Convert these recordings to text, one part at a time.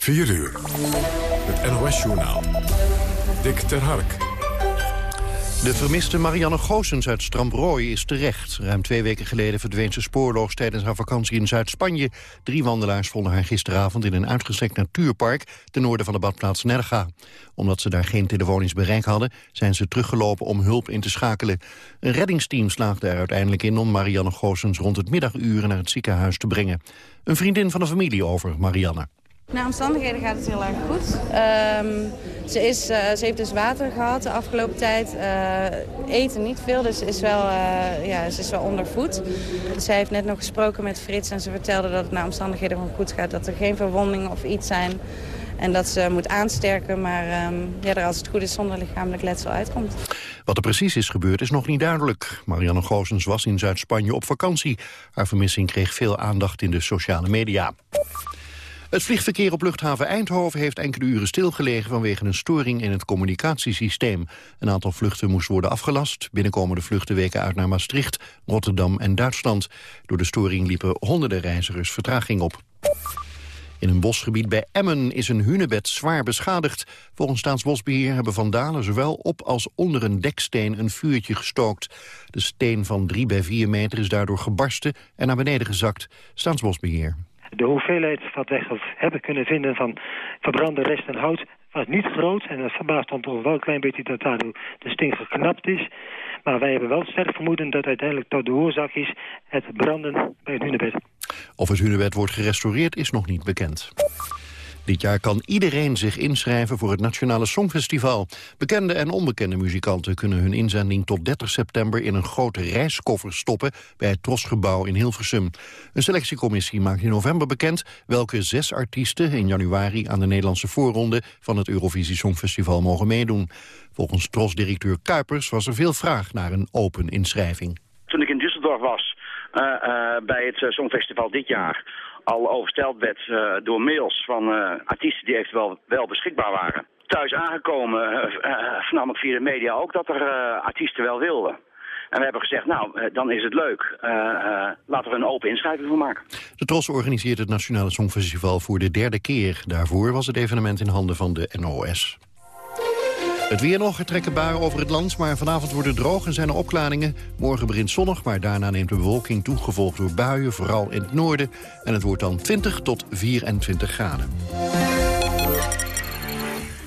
4 uur. Het NOS-journaal. Dick ter Hark. De vermiste Marianne Goossens uit Strambrooy is terecht. Ruim twee weken geleden verdween ze spoorloos tijdens haar vakantie in Zuid-Spanje. Drie wandelaars vonden haar gisteravond in een uitgestrekt natuurpark... ten noorden van de badplaats Nerga. Omdat ze daar geen telefonisch bereik hadden... zijn ze teruggelopen om hulp in te schakelen. Een reddingsteam slaagde er uiteindelijk in om Marianne Goossens... rond het middaguren naar het ziekenhuis te brengen. Een vriendin van de familie over Marianne. Naar omstandigheden gaat het heel erg goed. Um, ze, is, uh, ze heeft dus water gehad de afgelopen tijd. Uh, eten niet veel, dus is wel, uh, ja, ze is wel ondervoed. Zij heeft net nog gesproken met Frits en ze vertelde dat het naar omstandigheden gewoon goed gaat. Dat er geen verwondingen of iets zijn. En dat ze moet aansterken, maar um, ja, er als het goed is zonder lichamelijk letsel uitkomt. Wat er precies is gebeurd is nog niet duidelijk. Marianne Goosens was in Zuid-Spanje op vakantie. Haar vermissing kreeg veel aandacht in de sociale media. Het vliegverkeer op luchthaven Eindhoven heeft enkele uren stilgelegen vanwege een storing in het communicatiesysteem. Een aantal vluchten moest worden afgelast. Binnenkomende vluchten weken uit naar Maastricht, Rotterdam en Duitsland. Door de storing liepen honderden reizigers vertraging op. In een bosgebied bij Emmen is een hunebed zwaar beschadigd. Volgens Staatsbosbeheer hebben vandalen zowel op als onder een deksteen een vuurtje gestookt. De steen van 3 bij 4 meter is daardoor gebarsten en naar beneden gezakt. Staatsbosbeheer. De hoeveelheid wat wij hebben kunnen vinden van verbrande resten hout was niet groot. En dat verbaast ons toch wel een klein beetje dat daardoor de steen geknapt is. Maar wij hebben wel sterk vermoeden dat uiteindelijk tot de oorzaak is het branden bij het hunebed. Of het hunebed wordt gerestaureerd is nog niet bekend. Dit jaar kan iedereen zich inschrijven voor het Nationale Songfestival. Bekende en onbekende muzikanten kunnen hun inzending tot 30 september in een grote reiskoffer stoppen bij het Trosgebouw in Hilversum. Een selectiecommissie maakt in november bekend welke zes artiesten in januari aan de Nederlandse voorronde van het Eurovisie Songfestival mogen meedoen. Volgens Tros-directeur Kuipers was er veel vraag naar een open inschrijving. Toen ik in Düsseldorf was uh, uh, bij het uh, Songfestival dit jaar al oversteld werd uh, door mails van uh, artiesten die eventueel wel beschikbaar waren. Thuis aangekomen, uh, vernam ik via de media ook dat er artiesten wel wilden. En we hebben gezegd, nou, dan is het leuk. laten we een open inschrijving voor maken. De TROS organiseert het Nationale Songfestival voor de derde keer. Daarvoor was het evenement in handen van de NOS. Het weer nog, er trekken buien over het land, maar vanavond wordt het droog en zijn er opklaringen. Morgen begint zonnig, maar daarna neemt de bewolking toe, gevolgd door buien, vooral in het noorden. En het wordt dan 20 tot 24 graden.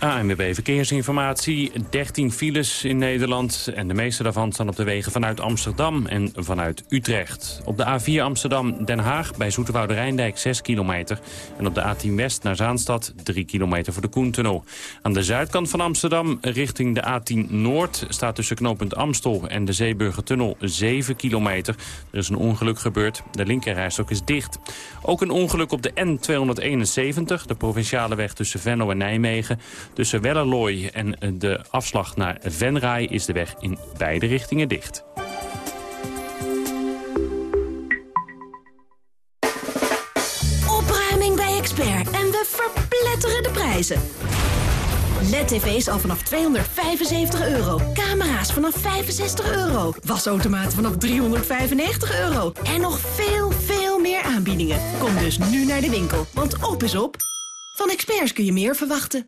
ANWB Verkeersinformatie. 13 files in Nederland. En de meeste daarvan staan op de wegen vanuit Amsterdam en vanuit Utrecht. Op de A4 Amsterdam-Den Haag bij Zoeterwoude Rijndijk 6 kilometer. En op de A10 West naar Zaanstad 3 kilometer voor de Koentunnel. Aan de zuidkant van Amsterdam richting de A10 Noord... staat tussen knooppunt Amstel en de Zeeburgertunnel 7 kilometer. Er is een ongeluk gebeurd. De linkerrijstok is dicht. Ook een ongeluk op de N271, de provinciale weg tussen Venlo en Nijmegen... Tussen Wellerlooy en de afslag naar Venray is de weg in beide richtingen dicht. Opruiming bij Expert en we verpletteren de prijzen. LED-tv's al vanaf 275 euro. Camera's vanaf 65 euro. Wasautomaten vanaf 395 euro. En nog veel, veel meer aanbiedingen. Kom dus nu naar de winkel, want op is op. Van experts kun je meer verwachten.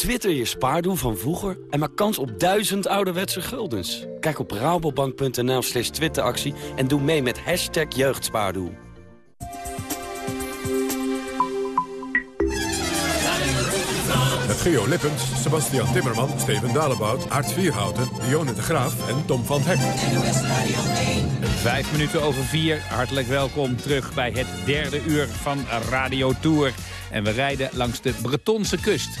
Twitter je spaardoel van vroeger en maak kans op duizend ouderwetse guldens. Kijk op rabobank.nl slash twitteractie en doe mee met hashtag jeugdspaardoel. Geo Lippens, Sebastian Timmerman, Steven Dalebout, Aart Vierhouten, Dionne de Graaf en Tom van Hek. Vijf minuten over vier. Hartelijk welkom terug bij het derde uur van Radio Tour. En we rijden langs de Bretonse kust.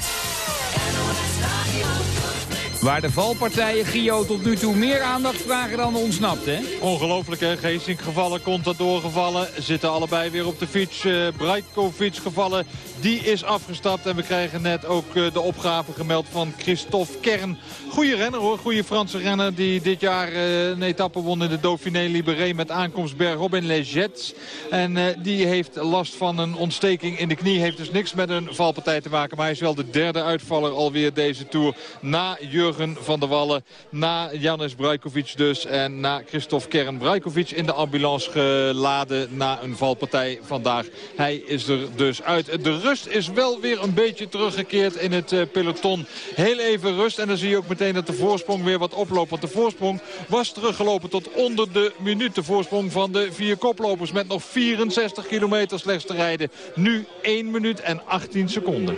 Waar de valpartijen, Gio, tot nu toe meer aandacht vragen dan ontsnapt, hè? Ongelooflijk, hè? Geesink gevallen, Contador gevallen. Zitten allebei weer op de fiets. Uh, Brajkovic gevallen, die is afgestapt. En we krijgen net ook uh, de opgave gemeld van Christophe Kern. Goeie renner, hoor. Goeie Franse renner die dit jaar uh, een etappe won in de Dauphiné Libéré... met aankomst bergop in Les Jets. En die heeft last van een ontsteking in de knie. Heeft dus niks met een valpartij te maken. Maar hij is wel de derde uitvaller alweer deze Tour. Na Jurgen van der Wallen. Na Janis Brajkovic dus. En na Christophe Kern. Brajkovic in de ambulance geladen na een valpartij vandaag. Hij is er dus uit. De rust is wel weer een beetje teruggekeerd in het eh, peloton. Heel even rust. En dan zie je ook meteen dat de voorsprong weer wat oploopt. Want de voorsprong was teruggelopen tot onder de minuut. De voorsprong van de vier koplopers met nog 64 kilometer slechts te rijden. Nu 1 minuut en 18 seconden.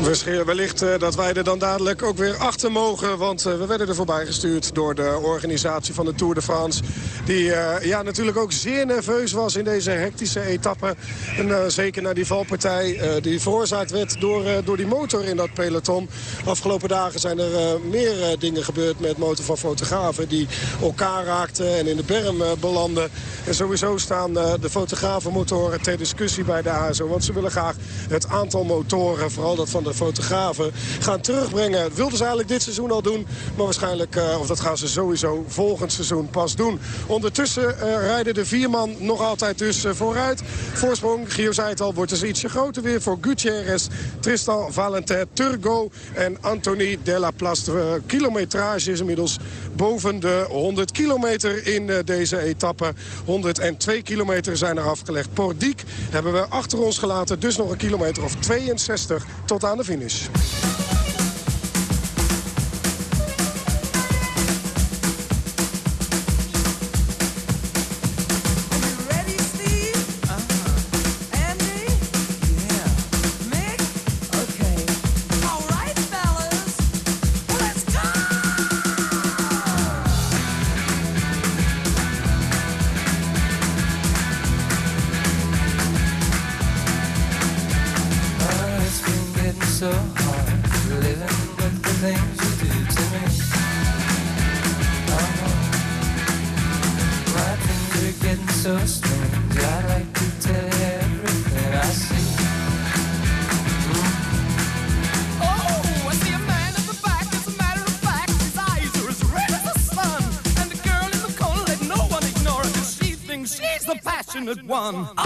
Wellicht uh, dat wij er dan dadelijk ook weer achter mogen. Want uh, we werden er voorbij gestuurd door de organisatie van de Tour de France. Die uh, ja, natuurlijk ook zeer nerveus was in deze hectische etappe. En zeker na die valpartij die veroorzaakt werd door, door die motor in dat peloton. Afgelopen dagen zijn er meer dingen gebeurd met motor van fotografen. Die elkaar raakten en in de berm belanden. En sowieso staan de fotografenmotoren ter discussie bij de ASO. Want ze willen graag het aantal motoren, vooral dat van de fotografen gaan terugbrengen. Dat wilden ze eigenlijk dit seizoen al doen. Maar waarschijnlijk, uh, of dat gaan ze sowieso volgend seizoen pas doen. Ondertussen uh, rijden de vier man nog altijd dus uh, vooruit. Voorsprong, Gio zei het al, wordt dus ietsje groter weer voor Gutierrez, Tristan Valentin, Turgo en Anthony la Plastre. Kilometrage is inmiddels boven de 100 kilometer in deze etappe. 102 kilometer zijn er afgelegd. Pordiek hebben we achter ons gelaten. Dus nog een kilometer of 62 tot aan de finish. one.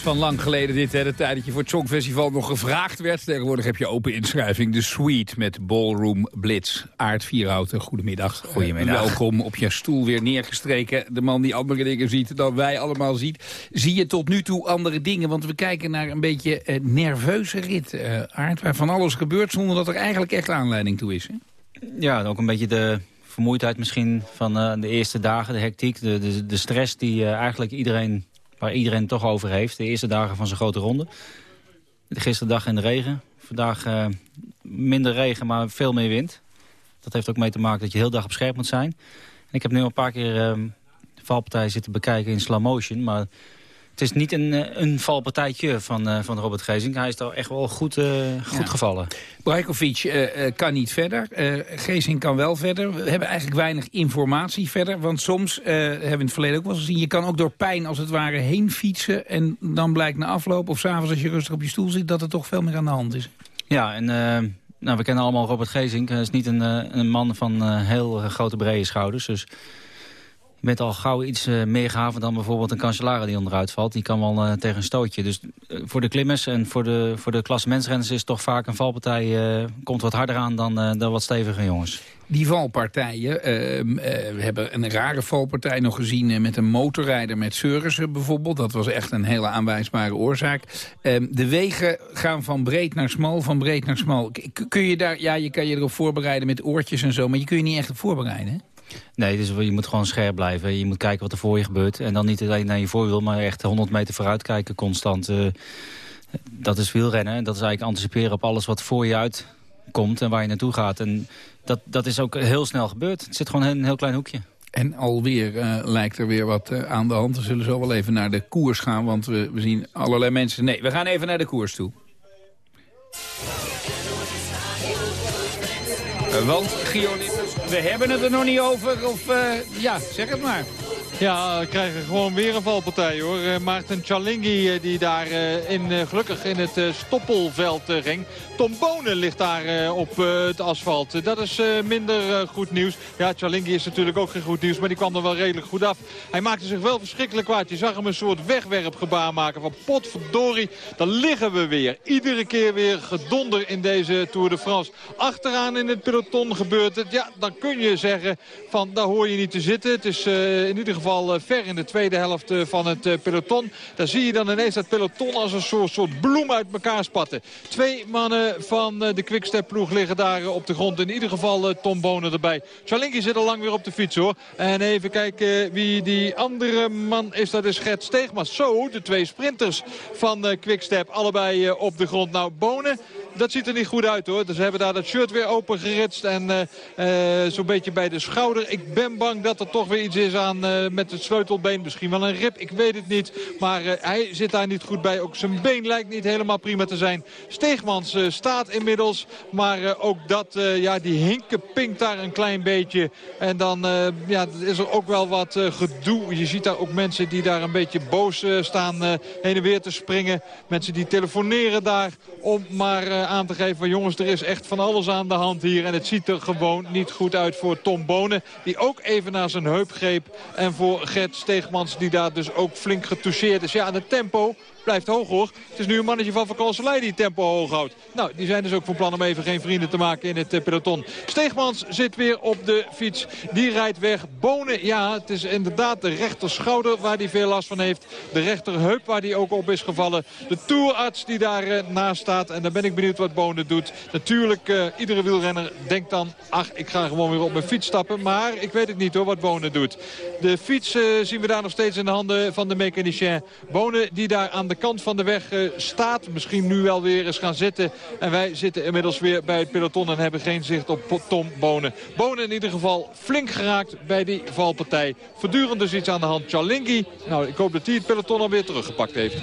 Van lang geleden dit, hè, de tijd dat je voor het Songfestival nog gevraagd werd. Tegenwoordig heb je open inschrijving. De Suite met Ballroom Blitz. Aard Vierhouten, goedemiddag. Goedemiddag. welkom op je stoel weer neergestreken. De man die andere dingen ziet dan wij allemaal ziet. Zie je tot nu toe andere dingen? Want we kijken naar een beetje een nerveuze rit, uh, Aard. Waar van alles gebeurt zonder dat er eigenlijk echt aanleiding toe is. Hè? Ja, ook een beetje de vermoeidheid misschien van uh, de eerste dagen, de hectiek. De, de, de stress die uh, eigenlijk iedereen waar iedereen toch over heeft. De eerste dagen van zijn grote ronde. Gisteren dag in de regen. Vandaag uh, minder regen, maar veel meer wind. Dat heeft ook mee te maken dat je heel dag op scherp moet zijn. En ik heb nu al een paar keer uh, de valpartij zitten bekijken in slow motion. Maar het is niet een, eh, een valpartijtje van, uh, van Robert Gezink. Hij is daar echt wel goed, uh, goed ja. gevallen. Brajkovic kan niet verder. Gezink kan wel verder. We hebben eigenlijk weinig informatie verder. Want soms, hebben we in het verleden ook wel gezien... je kan ook door pijn als het ware heen fietsen... en dan blijkt na afloop of s'avonds als je rustig op je stoel zit... dat er toch veel meer aan de hand is. Ja, en nou, we kennen allemaal Robert Gezink. Hij is niet een, een man van heel grote brede schouders. Dus je bent al gauw iets uh, meer gehavend dan bijvoorbeeld een kanselare die onderuit valt. Die kan wel uh, tegen een stootje. Dus uh, voor de klimmers en voor de, voor de klassementsrenners is toch vaak een valpartij... komt wat harder aan dan, dan wat stevige jongens. Die valpartijen, ehm, we hebben een rare valpartij nog gezien met een motorrijder met Seurissen bijvoorbeeld. Dat was echt een hele aanwijsbare oorzaak. Ehm, de wegen gaan van breed naar smal, van breed naar smal. Kun je daar, ja, je kan je erop voorbereiden met oortjes en zo, maar je kun je niet echt op voorbereiden, hè? Nee, dus je moet gewoon scherp blijven. Je moet kijken wat er voor je gebeurt. En dan niet alleen naar je voorwiel, maar echt 100 meter vooruit kijken constant. Uh, dat is wielrennen. Dat is eigenlijk anticiperen op alles wat voor je uitkomt en waar je naartoe gaat. En dat, dat is ook heel snel gebeurd. Het zit gewoon in een heel klein hoekje. En alweer uh, lijkt er weer wat uh, aan de hand. We zullen zo wel even naar de koers gaan, want we, we zien allerlei mensen... Nee, we gaan even naar de koers toe. Want, Gio we hebben het er nog niet over. Of, uh, ja, zeg het maar. Ja, we krijgen gewoon weer een valpartij hoor. Uh, Maarten Chalingi uh, die daar uh, in, gelukkig in het stoppelveld ging. Tom Bonen ligt daar op het asfalt. dat is minder goed nieuws. Ja, Chalingi is natuurlijk ook geen goed nieuws, maar die kwam er wel redelijk goed af. Hij maakte zich wel verschrikkelijk kwaad. Je zag hem een soort wegwerpgebaar maken van potverdorie. Dan liggen we weer. Iedere keer weer gedonder in deze Tour de France. Achteraan in het peloton gebeurt het. Ja, dan kun je zeggen van daar hoor je niet te zitten. Het is in ieder geval geval ver in de tweede helft van het peloton. Daar zie je dan ineens dat peloton als een soort, soort bloem uit elkaar spatten. Twee mannen van de Quickstep ploeg liggen daar op de grond. In ieder geval Tom Bonen erbij. Chalinki zit al lang weer op de fiets hoor. En even kijken wie die andere man is. Dat is Gert Steegmas. Zo, de twee sprinters van Quickstep. Allebei op de grond. Nou, Bonen dat ziet er niet goed uit hoor. Dus ze hebben daar dat shirt weer open geritst. En uh, uh, zo'n beetje bij de schouder. Ik ben bang dat er toch weer iets is aan met het sleutelbeen. Misschien wel een rib, ik weet het niet. Maar hij zit daar niet goed bij. Ook zijn been lijkt niet helemaal prima te zijn. Steegmans staat inmiddels. Maar ook dat, ja, die hinken pinkt daar een klein beetje. En dan ja, is er ook wel wat gedoe. Je ziet daar ook mensen die daar een beetje boos staan heen en weer te springen. Mensen die telefoneren daar om maar aan te geven van jongens, er is echt van alles aan de hand hier. En het ziet er gewoon niet goed uit voor Tom Bonen. Die ook even naar zijn heup greep. En voor Gert Steegmans die daar dus ook flink getoucheerd is. Ja, het tempo blijft hoog hoor. Het is nu een mannetje van Vakanselij die tempo hoog houdt. Nou, die zijn dus ook van plan om even geen vrienden te maken in het uh, peloton. Steegmans zit weer op de fiets. Die rijdt weg. Bonen, ja, het is inderdaad de rechter schouder waar hij veel last van heeft. De rechterheup waar hij ook op is gevallen. De toerarts die daar uh, naast staat. En dan ben ik benieuwd wat Bonen doet. Natuurlijk, uh, iedere wielrenner denkt dan... ach, ik ga gewoon weer op mijn fiets stappen. Maar ik weet het niet hoor, wat Bonen doet. De fiets zien we daar nog steeds in de handen van de mechanicien. Bonen die daar aan de kant van de weg uh, staat. Misschien nu wel weer eens gaan zitten. En wij zitten inmiddels weer bij het peloton en hebben geen zicht op Tom Bonen. Bonen in ieder geval flink geraakt bij die valpartij. Voortdurend dus iets aan de hand. Chalingi, nou ik hoop dat hij het peloton alweer teruggepakt heeft.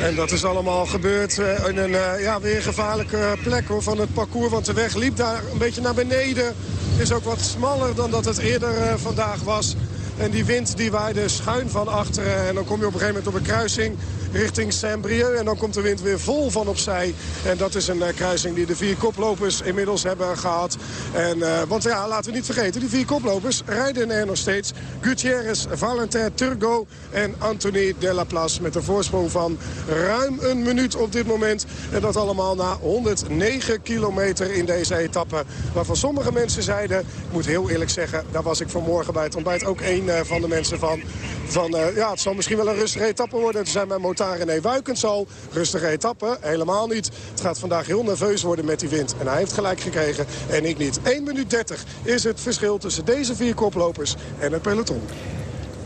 En dat is allemaal gebeurd uh, in een uh, ja, weer gevaarlijke plek hoor, van het parcours. Want de weg liep daar een beetje naar beneden. Is ook wat smaller dan dat het eerder vandaag was. En die wind die waaide schuin van achteren. En dan kom je op een gegeven moment op een kruising. richting Saint-Brieuc. En dan komt de wind weer vol van opzij. En dat is een kruising die de vier koplopers inmiddels hebben gehad. En, want ja, laten we niet vergeten, die vier koplopers rijden er nog steeds. Gutierrez, Valentin, Turgo en Anthony Delaplace met een voorsprong van ruim een minuut op dit moment. En dat allemaal na 109 kilometer in deze etappe. Waarvan sommige mensen zeiden, ik moet heel eerlijk zeggen... daar was ik vanmorgen bij het ontbijt ook eh, van de mensen van... van uh, ja, het zal misschien wel een rustige etappe worden. Toen zei mijn motar René Wuikens al, rustige etappe, helemaal niet. Het gaat vandaag heel nerveus worden met die wind. En hij heeft gelijk gekregen en ik niet. 1 minuut 30 is het verschil tussen deze vier koplopers en het peloton.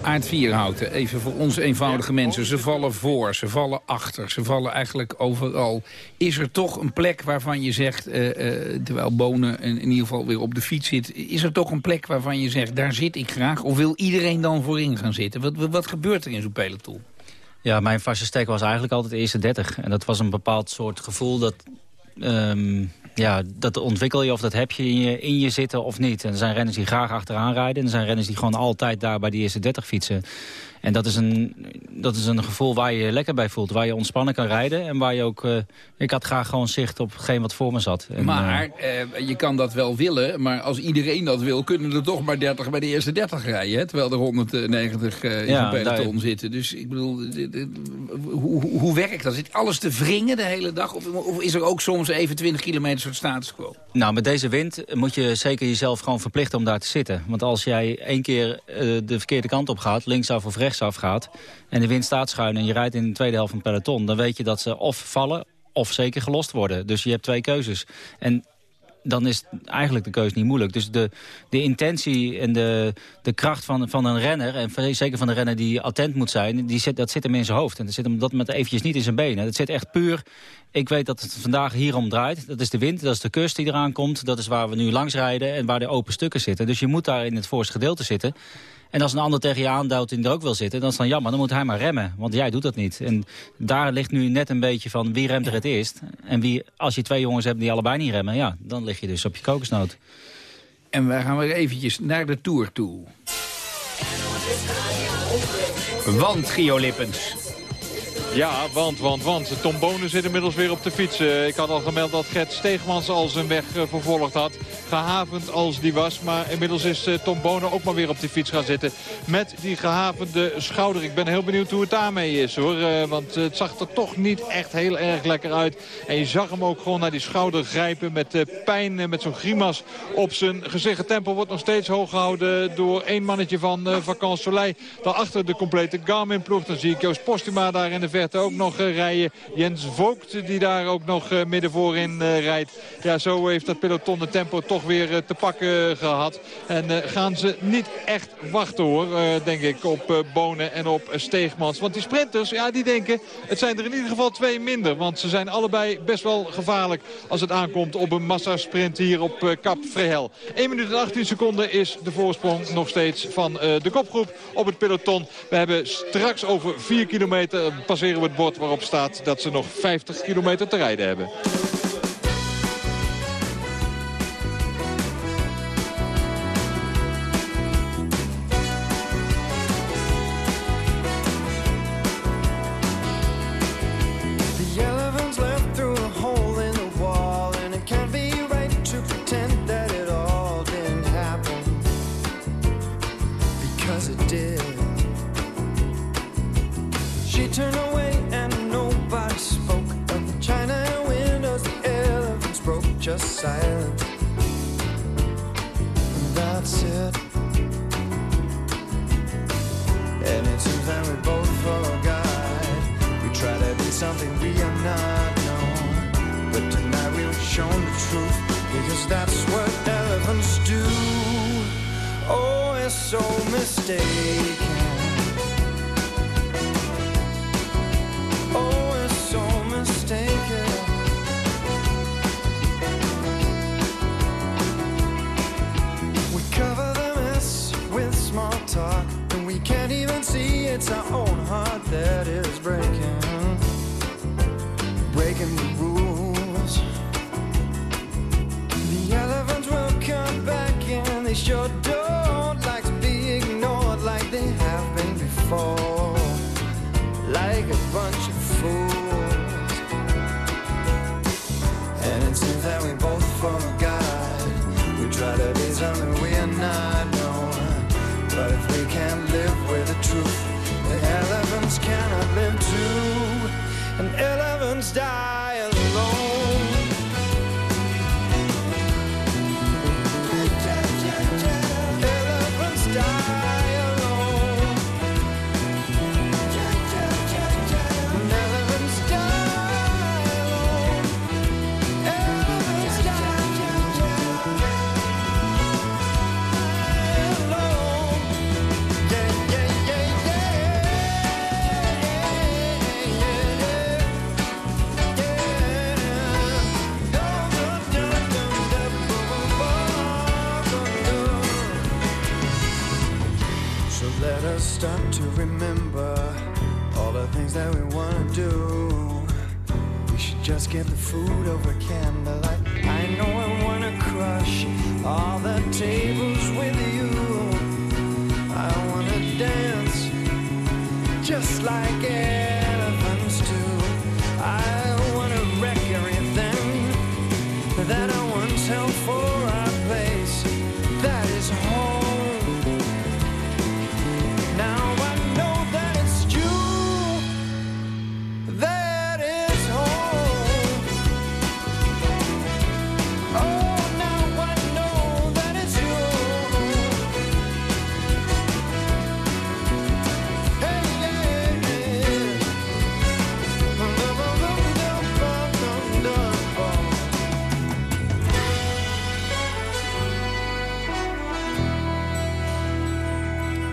Aard Vierhouten, even voor ons eenvoudige mensen. Ze vallen voor, ze vallen achter, ze vallen eigenlijk overal. Is er toch een plek waarvan je zegt, uh, uh, terwijl Bonen in, in, ieder geval weer op de fiets zit... is er toch een plek waarvan je zegt, daar zit ik graag? Of wil iedereen dan voorin gaan zitten? Wat, wat, wat gebeurt er in zo'n peloton? Ja, mijn vaste stek was eigenlijk altijd de eerste 30. En dat was een bepaald soort gevoel dat... Um, ja, dat ontwikkel je of dat heb je in, je in je zitten of niet. En er zijn renners die graag achteraan rijden. En er zijn renners die gewoon altijd daar bij die eerste 30 fietsen. En dat is, een, dat is een gevoel waar je je lekker bij voelt. Waar je ontspannen kan rijden. En waar je ook... Uh, ik had graag gewoon zicht op hetgeen wat voor me zat. En, maar uh, je kan dat wel willen. Maar als iedereen dat wil, kunnen er toch maar 30 bij de eerste 30 rijden. Hè? Terwijl er 190 uh, in ja, peloton daar... zitten. Dus ik bedoel, hoe, hoe werkt dat? Zit alles te wringen de hele dag? Of, of is er ook soms even 20 kilometer status quo? Nou, met deze wind moet je zeker jezelf gewoon verplichten om daar te zitten. Want als jij één keer de verkeerde kant op gaat, linksaf of rechts afgaat en de wind staat schuin en je rijdt in de tweide helft van het peloton... dan weet je dat ze of vallen of zeker gelost worden. Dus je hebt twee keuzes. En dan is eigenlijk de keuze niet moeilijk. Dus de, de intentie en de, de kracht van, van een renner... en zeker van een renner die attent moet zijn... Die zit, dat zit hem in zijn hoofd. En dat zit hem dat met eventjes niet in zijn benen. Dat zit echt puur... Ik weet dat het vandaag hierom draait. Dat is de wind, dat is de kust die eraan komt. Dat is waar we nu langs rijden en waar de open stukken zitten. Dus je moet daar in het voorste gedeelte zitten. En als een ander tegen je aanduwt en er ook wil zitten, dan is dan jammer. Dan moet hij maar remmen, want jij doet dat niet. En daar ligt nu net een beetje van wie remt er het eerst. En wie, als je twee jongens hebt die allebei niet remmen, ja, dan lig je dus op je kokosnoot. En we gaan weer eventjes naar de Tour toe. Want, Gio Lippens, ja, want, want, want. Tom Bonen zit inmiddels weer op de fiets. Eh, ik had al gemeld dat Gert Steegmans al zijn weg uh, vervolgd had. Gehavend als die was. Maar inmiddels is uh, Tom Bonen ook maar weer op de fiets gaan zitten. Met die gehavende schouder. Ik ben heel benieuwd hoe het daarmee is hoor. want het zag er toch niet echt heel erg lekker uit. En je zag hem ook gewoon naar die schouder grijpen. Met pijn, met zo'n grimas op zijn gezicht. Het tempo wordt nog steeds hoog gehouden door één mannetje van Vakant Soleil. Daarachter de complete Garmin ploeg. Dan zie ik Joost Postuma daar in de verte ook nog uh, rijden. Jens Vogt die daar ook nog uh, midden voorin uh, rijdt. Ja, zo heeft dat peloton de tempo toch weer te pakken gehad. En gaan ze niet echt wachten hoor, denk ik, op Bonen en op Steegmans. Want die sprinters, ja, die denken, het zijn er in ieder geval twee minder. Want ze zijn allebei best wel gevaarlijk als het aankomt op een massasprint hier op Cap Frehel. 1 minuut en 18 seconden is de voorsprong nog steeds van de kopgroep op het peloton. We hebben straks over 4 kilometer passeren op het bord waarop staat dat ze nog 50 kilometer te rijden hebben. can get the food over candlelight.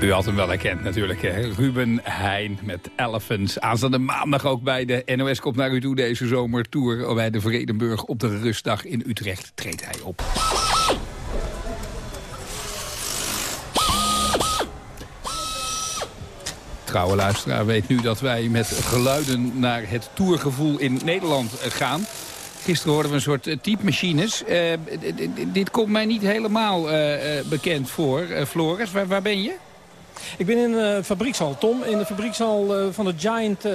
U had hem wel herkend natuurlijk? Ruben Heijn met Elephants. Aanstaande maandag ook bij de NOS komt naar u toe deze zomertour. Bij de Vredenburg op de rustdag in Utrecht treedt hij op. Trouwe luisteraar weet nu dat wij met geluiden naar het tourgevoel in Nederland eh, gaan. Gisteren hoorden we een soort eh, typemachines. D- dit komt mij niet helemaal bekend voor. Floris, waar ben je? Ik ben in de fabriekshal, Tom. In de fabriekshal eh, van de Giant eh,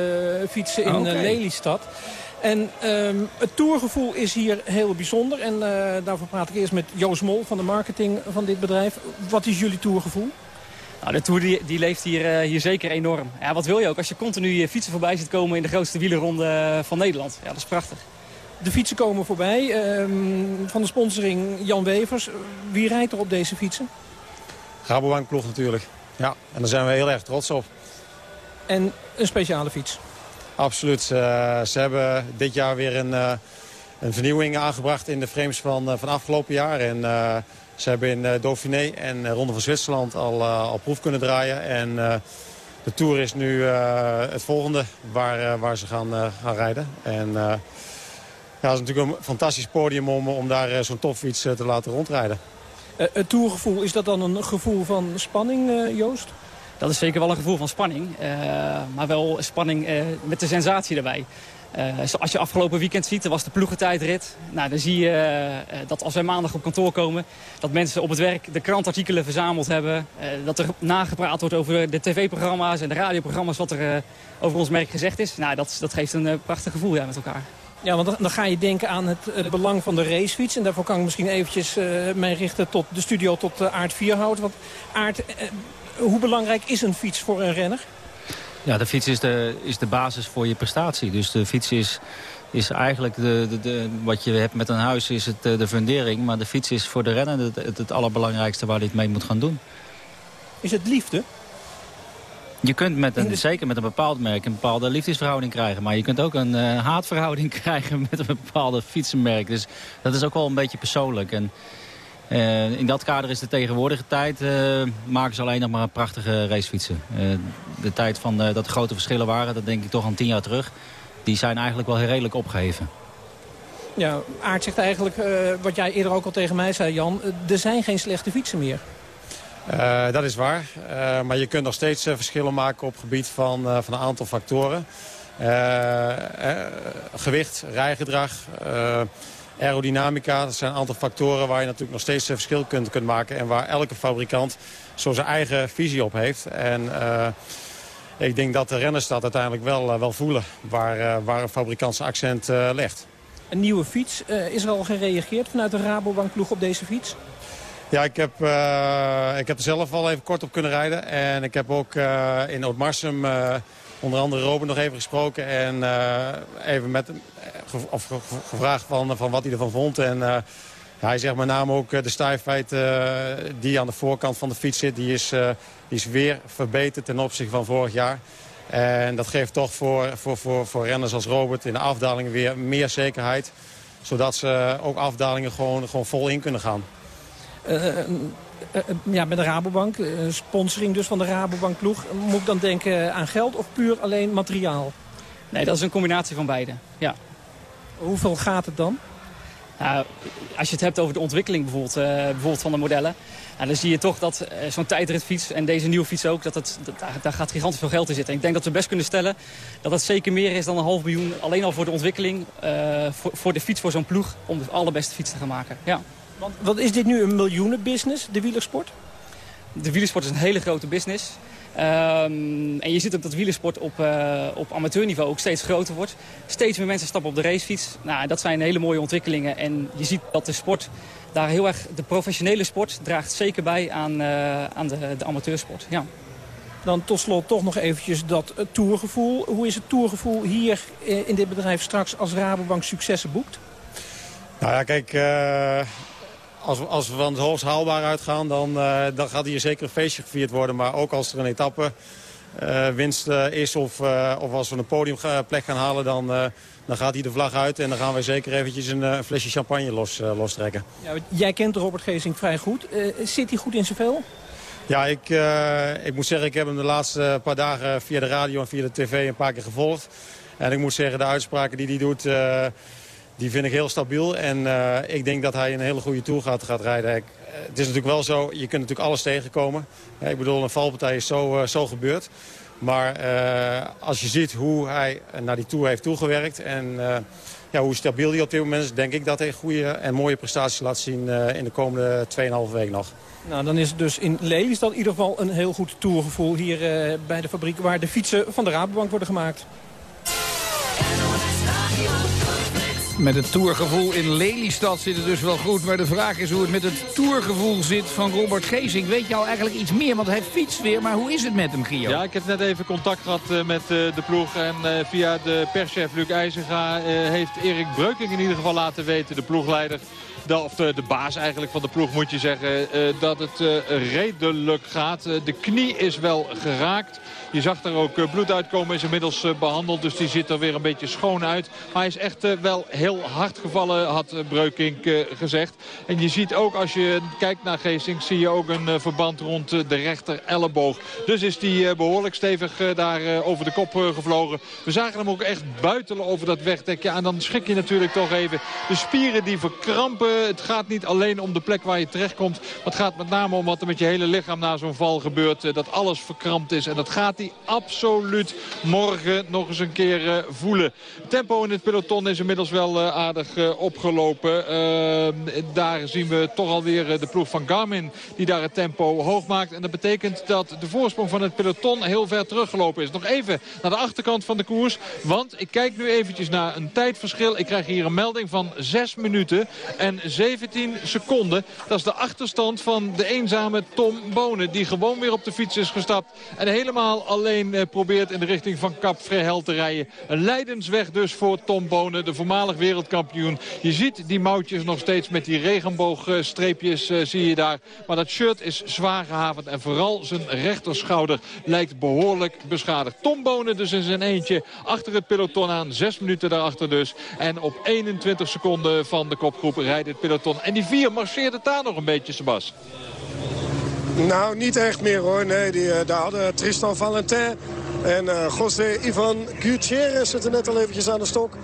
fietsen in Ah, eh, Lelystad. En ehm, het tourgevoel is hier heel bijzonder. En eh, daarvoor praat ik eerst met Joost Mol van de marketing van dit bedrijf. Wat is jullie tourgevoel? Nou, de Tour die, die leeft hier, eh, hier zeker enorm. Ja, wat wil je ook als je continu je fietsen voorbij ziet komen in de grootste wielerronde eh, van Nederland. Ja, dat is prachtig. De fietsen komen voorbij. ehm, van de sponsoring Jan Wevers. Wie rijdt er op deze fietsen? Rabobank ploeg natuurlijk. Ja, en daar zijn we heel erg trots op. En een speciale fiets. Absoluut. Eh, ze hebben dit jaar weer een, eh, een vernieuwing aangebracht in de frames van, eh, van afgelopen jaar. En ze hebben in Dauphiné en Ronde van Zwitserland al, al proef kunnen draaien. En de Tour is nu het volgende waar, waar ze gaan, gaan rijden. En ja, het is natuurlijk een fantastisch podium om, om daar zo'n topfiets te laten rondrijden. Eh, het tourgevoel, is dat dan een gevoel van spanning, eh, Joost? Dat is zeker wel een gevoel van spanning. eh, maar wel spanning met de sensatie erbij. Eh, zoals je afgelopen weekend ziet, er was de ploegentijdrit. Nou, dan zie je dat als wij maandag op kantoor komen... dat mensen op het werk de krantartikelen verzameld hebben. dat er nagepraat wordt over de tv-programma's en de radioprogramma's... wat er over ons merk gezegd is. Nou, dat, dat geeft een prachtig gevoel ja, met elkaar. Ja, want dan- dan ga je denken aan het, het belang van de racefiets. En daarvoor kan ik misschien eventjes eh, mij richten tot de studio, tot uh, Aard Vierhout. Want Aard, eh, hoe belangrijk is een fiets voor een renner? Ja, de fiets is de, is de basis voor je prestatie. Dus de fiets is, is eigenlijk de, de, de, wat je hebt met een huis is het, de fundering. Maar de fiets is voor de renner het, het, het allerbelangrijkste waar hij het mee moet gaan doen. Is het liefde? Je kunt met een, zeker met een bepaald merk een bepaalde liefdesverhouding krijgen. Maar je kunt ook een eh, haatverhouding krijgen met een bepaalde fietsenmerk. Dus dat is ook wel een beetje persoonlijk. En eh, in dat kader is de tegenwoordige tijd... eh, maken ze alleen nog maar prachtige racefietsen. De tijd van dat er grote verschillen waren, dat denk ik toch aan tien jaar terug... die zijn eigenlijk wel heel redelijk opgeheven. Ja, Aard zegt eigenlijk, wat jij eerder ook al tegen mij zei, Jan... er zijn geen slechte fietsen meer. Uh, dat is waar. Uh, maar je kunt nog steeds uh, verschillen maken op gebied van, van een aantal factoren. gewicht, rijgedrag, aerodynamica. Dat zijn een aantal factoren waar je natuurlijk nog steeds verschil kunt, kunt maken. En waar elke fabrikant zo zijn eigen visie op heeft. En ik denk dat de renners dat uiteindelijk wel, wel voelen. Waar, waar een fabrikant zijn accent legt. Een nieuwe fiets. is er al gereageerd vanuit de Rabobank ploeg op deze fiets? Ja, ik heb, uh, ik heb er zelf al even kort op kunnen rijden. En ik heb ook uh, in Oud-Marsum uh, onder andere Robin nog even gesproken. En even met of gevraagd van, van wat hij ervan vond. En hij zegt met name ook de stijfheid die aan de voorkant van de fiets zit. Die is, die is weer verbeterd ten opzichte van vorig jaar. En dat geeft toch voor, voor, voor, voor renners als Robert in de afdalingen weer meer zekerheid. Zodat ze ook afdalingen gewoon, gewoon vol in kunnen gaan. Uh, uh, ja, met de Rabobank, sponsoring dus van de Rabobank ploeg. Moet ik dan denken aan geld of puur alleen materiaal? Nee, dat is een combinatie van beide, ja. Hoeveel gaat het dan? Nou, als je het hebt over de ontwikkeling bijvoorbeeld, bijvoorbeeld van de modellen... Nou, dan zie je toch dat uh, zo'n tijdritfiets en deze nieuwe fiets ook... Dat het, dat, daar, daar, gaat gigantisch veel geld in zitten. En ik denk dat we best kunnen stellen dat het zeker meer is dan een half miljoen... alleen al voor de ontwikkeling, uh, voor, voor, de fiets voor zo'n ploeg... om de allerbeste fiets te gaan maken. Ja. Want wat is dit nu een miljoenenbusiness, de wielersport? De wielersport is een hele grote business. Um, en je ziet ook dat wielersport op, uh, op amateurniveau ook steeds groter wordt. Steeds meer mensen stappen op de racefiets. Nou, dat zijn hele mooie ontwikkelingen. En je ziet dat de sport daar heel erg, de professionele sport draagt zeker bij aan, uh, aan de, de amateursport. Ja. Dan tot slot toch nog eventjes dat tourgevoel. Hoe is het tourgevoel hier in dit bedrijf straks als Rabobank successen boekt? Nou ja, kijk, uh, als, als we van het hoogst haalbaar uitgaan, dan, uh, dan gaat hier zeker een feestje gevierd worden. Maar ook als er een etappe uh, winst is of, of als we een podiumplek gaan halen, dan, dan gaat hier de vlag uit. En dan gaan wij zeker eventjes een flesje champagne los, lostrekken. Ja, jij kent Robert Geesing vrij goed. zit hij goed in vel? Ja, ik, ik moet zeggen, ik heb hem de laatste paar dagen via de radio en via de tv een paar keer gevolgd. En ik moet zeggen, de uitspraken die hij doet die vind ik heel stabiel. En uh, ik denk dat hij een hele goede tour gaat, rijden. Het is natuurlijk wel zo, je kunt natuurlijk alles tegenkomen. Ik bedoel, een valpartij is zo, zo gebeurd. Maar als je ziet hoe hij naar die tour heeft toegewerkt... en ja, hoe stabiel hij op dit moment is... denk ik dat hij goede en mooie prestaties laat zien in de komende 2,5 week nog. Nou, dan is het dus in Lelystad in ieder geval een heel goed tourgevoel... hier bij de fabriek waar de fietsen van de Rabobank worden gemaakt. Met het tourgevoel in Lelystad zit het dus wel goed. Maar de vraag is hoe het met het tourgevoel zit van Robert Geesing. Weet je al eigenlijk iets meer? Want hij fietst weer. Maar hoe is het met hem, Gio? Ja, ik heb net even contact gehad eh, met eh, de ploeg. En eh, via de perschef Luc IJzerga heeft Erik Breuking in ieder geval laten weten. De ploegleider de, of de, de, baas eigenlijk van de ploeg moet je zeggen, dat het redelijk gaat. de knie is wel geraakt. Je zag er ook eh, bloed uitkomen, is inmiddels eh, behandeld. Dus die ziet er weer een beetje schoon uit. Maar hij is echt eh, wel heel hard gevallen, had Breukink gezegd. En je ziet ook, als je kijkt naar Geesink, zie je ook een verband rond de rechter elleboog. Dus is die behoorlijk stevig daar over de kop gevlogen. We zagen hem ook echt buitelen over dat wegdekje. En dan schrik je natuurlijk toch even. De spieren die verkrampen. Het gaat niet alleen om de plek waar je terechtkomt. Maar het gaat met name om wat er met je hele lichaam na zo'n val gebeurt. Dat alles verkrampt is. En dat gaat hij absoluut morgen nog eens een keer uh, voelen. Het tempo in het peloton is inmiddels wel aardig opgelopen. daar zien we toch alweer de ploeg van Garmin die daar het tempo hoog maakt. En dat betekent dat de voorsprong van het peloton heel ver teruggelopen is. Nog even naar de achterkant van de koers. Want ik kijk nu eventjes naar een tijdverschil. Ik krijg hier een melding van 6 minuten en 17 seconden. Dat is de achterstand van de eenzame Tom Bonen. Die gewoon weer op de fiets is gestapt. En helemaal alleen eh, probeert in de richting van Cap Vrehel te rijden. Een leidensweg dus voor Tom Bonen, de voormalig wereldkampioen. Je ziet die moutjes nog steeds met die regenboogstreepjes uh, zie je daar. Maar dat shirt is zwaar gehavend en vooral zijn rechterschouder lijkt behoorlijk beschadigd. Tom Bonen dus in zijn eentje achter het peloton aan. Zes minuten daarachter dus. En op 21 seconden van de kopgroep rijdt peloton. En die vier marcheert het daar nog een beetje, Sebas. Nou, niet echt meer hoor. Nee, die, uh, daar hadden Tristan Valentin en uh, José Ivan Gutierrez zitten net al eventjes aan de stok.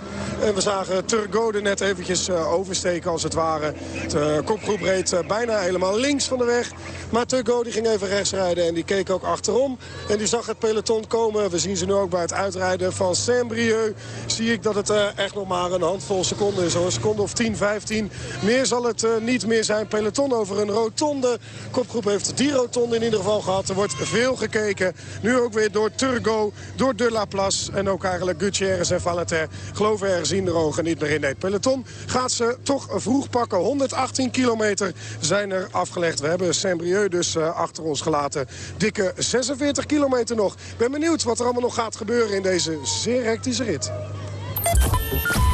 En we zagen Turgode net eventjes uh, oversteken als het ware. De kopgroep reed uh, bijna helemaal links van de weg. Maar Turgode ging even rechts rijden en die keek ook achterom. En die zag het peloton komen. We zien ze nu ook bij het uitrijden van Saint-Brieuc. Zie ik dat het echt nog maar een handvol seconden is. Een seconde of 10, 15. Meer zal het niet meer zijn. Peloton over een rotonde. Kopgroep heeft die rotonde in ieder geval gehad. Er wordt veel gekeken. Nu ook weer door Turgode door De La Place. En ook eigenlijk Gutierrez en Valentin geloven er zien de ogen niet meer in. Nee, peloton gaat ze toch vroeg pakken. 118 kilometer zijn er afgelegd. We hebben Saint-Brieuc dus uh, achter ons gelaten. Dikke 46 kilometer nog. Ben benieuwd wat er allemaal nog gaat gebeuren in deze zeer hectische rit.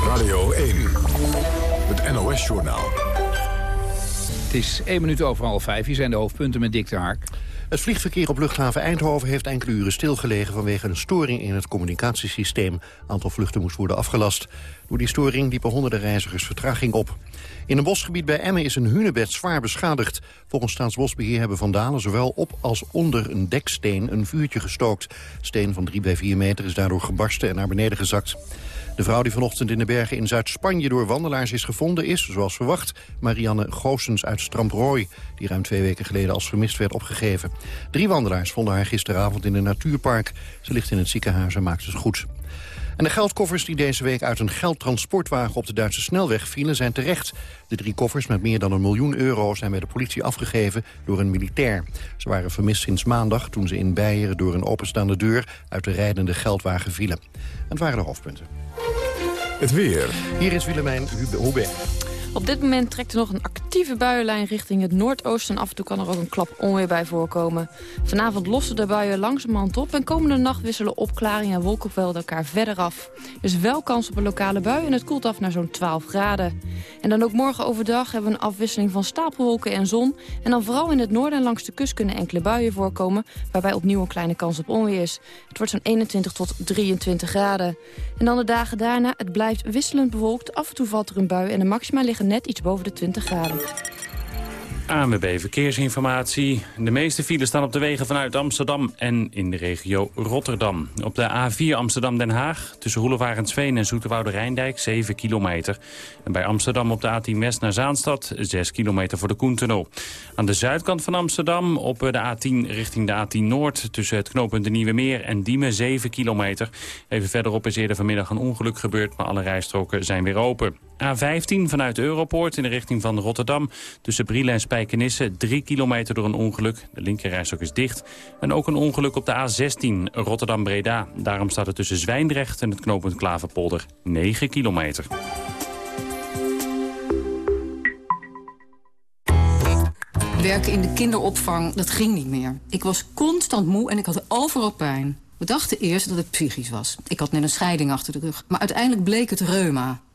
Radio 1, het NOS-journaal. Het is 1 minuut over half vijf. Hier zijn de hoofdpunten met Dick de Haak. Het vliegverkeer op luchthaven Eindhoven heeft enkele uren stilgelegen... vanwege een storing in het communicatiesysteem. Aantal vluchten moest worden afgelast. Door die storing liepen honderden reizigers vertraging op. In een bosgebied bij Emmen is een hunebed zwaar beschadigd. Volgens Staatsbosbeheer hebben vandalen zowel op als onder een deksteen een vuurtje gestookt. Steen van 3 bij 4 meter is daardoor gebarsten en naar beneden gezakt. De vrouw die vanochtend in de bergen in Zuid-Spanje door wandelaars is gevonden is, zoals verwacht, Marianne Goossens uit Stramprooi, die ruim twee weken geleden als vermist werd opgegeven. Drie wandelaars vonden haar gisteravond in een natuurpark. Ze ligt in het ziekenhuis en maakt het goed. En de geldkoffers die deze week uit een geldtransportwagen op de Duitse snelweg vielen zijn terecht. De drie koffers met meer dan een miljoen euro zijn bij de politie afgegeven door een militair. Ze waren vermist sinds maandag toen ze in Beieren door een openstaande deur uit de rijdende geldwagen vielen. En het waren de hoofdpunten. Het weer. Hier is Willemijn Hubert. Op dit moment trekt er nog een actieve buienlijn richting het noordoosten. Af en toe kan er ook een klap onweer bij voorkomen. Vanavond lossen de buien langzamerhand op... en komende nacht wisselen opklaringen en wolkenvelden elkaar verder af. Is wel kans op een lokale bui en het koelt af naar zo'n 12 graden. En dan ook morgen overdag hebben we een afwisseling van stapelwolken en zon. En dan vooral in het noorden en langs de kust kunnen enkele buien voorkomen... waarbij opnieuw een kleine kans op onweer is. Het wordt zo'n 21 tot 23 graden. En dan de dagen daarna, het blijft wisselend bewolkt. Af en toe valt er een bui en de maxima net iets boven de 20 graden. ANWB Verkeersinformatie. De meeste files staan op de wegen vanuit Amsterdam en in de regio Rotterdam. Op de A4 Amsterdam-Den Haag tussen Roelevarensveen en Zoeterwoude Rijndijk 7 kilometer. En bij Amsterdam op de A10 West naar Zaanstad 6 kilometer voor de Koentunnel. Aan de zuidkant van Amsterdam op de A10 richting de A10 Noord... tussen het knooppunt de Nieuwe Meer en Diemen 7 kilometer. Even verderop is eerder vanmiddag een ongeluk gebeurd... maar alle rijstroken zijn weer open. A15 vanuit Europoort in de richting van Rotterdam. Tussen Brielen en Spijkenisse 3 kilometer door een ongeluk. De linkerrijstok is dicht. En ook een ongeluk op de A16 Rotterdam-Breda. Daarom staat het tussen Zwijndrecht en het knooppunt Klaverpolder 9 kilometer. Werken in de kinderopvang, dat ging niet meer. Ik was constant moe en ik had overal pijn. We dachten eerst dat het psychisch was. Ik had net een scheiding achter de rug. Maar uiteindelijk bleek het reuma.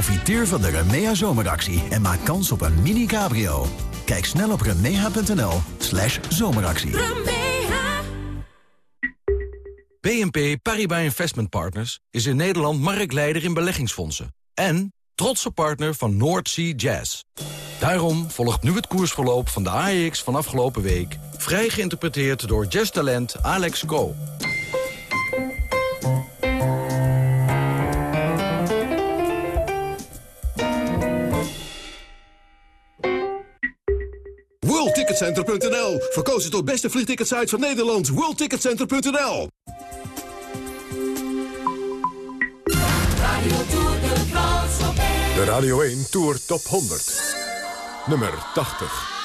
Profiteer van de Remea zomeractie en maak kans op een mini cabrio. Kijk snel op remea.nl slash zomeractie. BNP Paribas Investment Partners is in Nederland marktleider in beleggingsfondsen. En trotse partner van North Sea Jazz. Daarom volgt nu het koersverloop van de AEX van afgelopen week... vrij geïnterpreteerd door jazztalent Alex Go. WorldTicketCenter.nl. Verkozen tot beste vliegticketsite van Nederland. WorldTicketCenter.nl. De Radio 1 Tour Top 100. Nummer 80.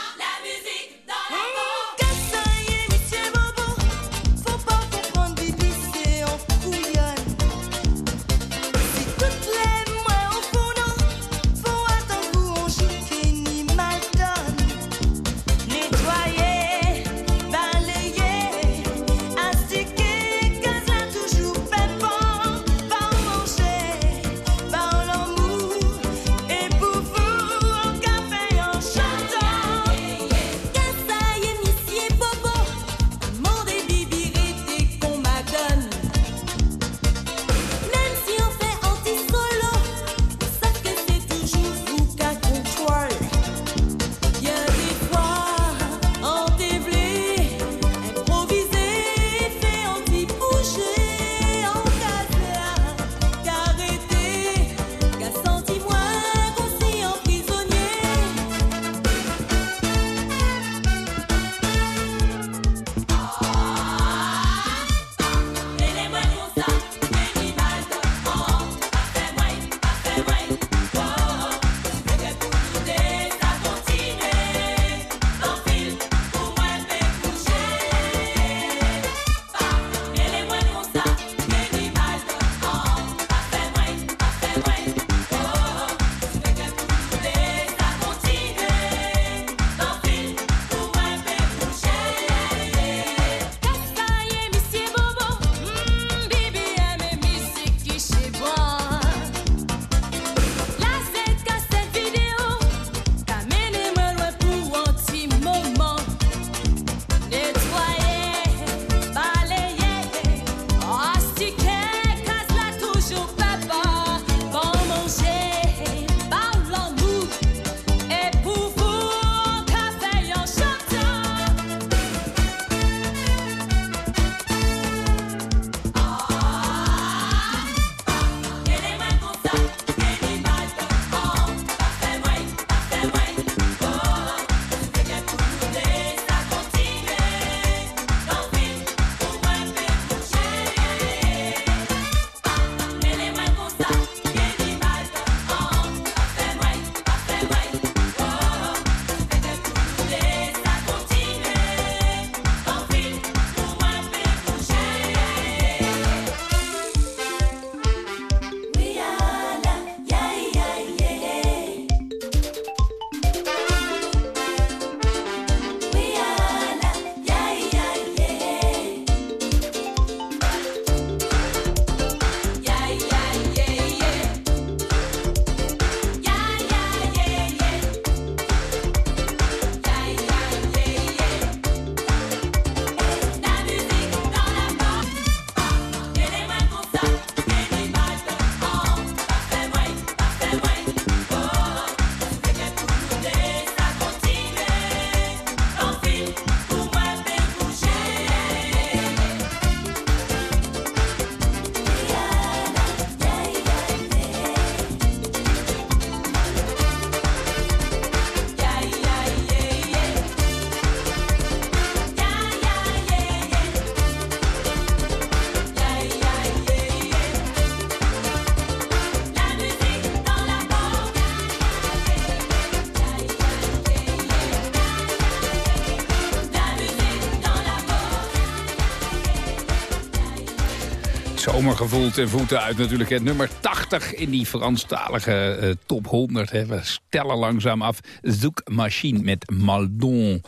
Zomergevoel ten voeten uit natuurlijk. Het nummer 80 in die Franstalige uh, top 100. Hè. We stellen langzaam af. Zoekmachine met Maldon.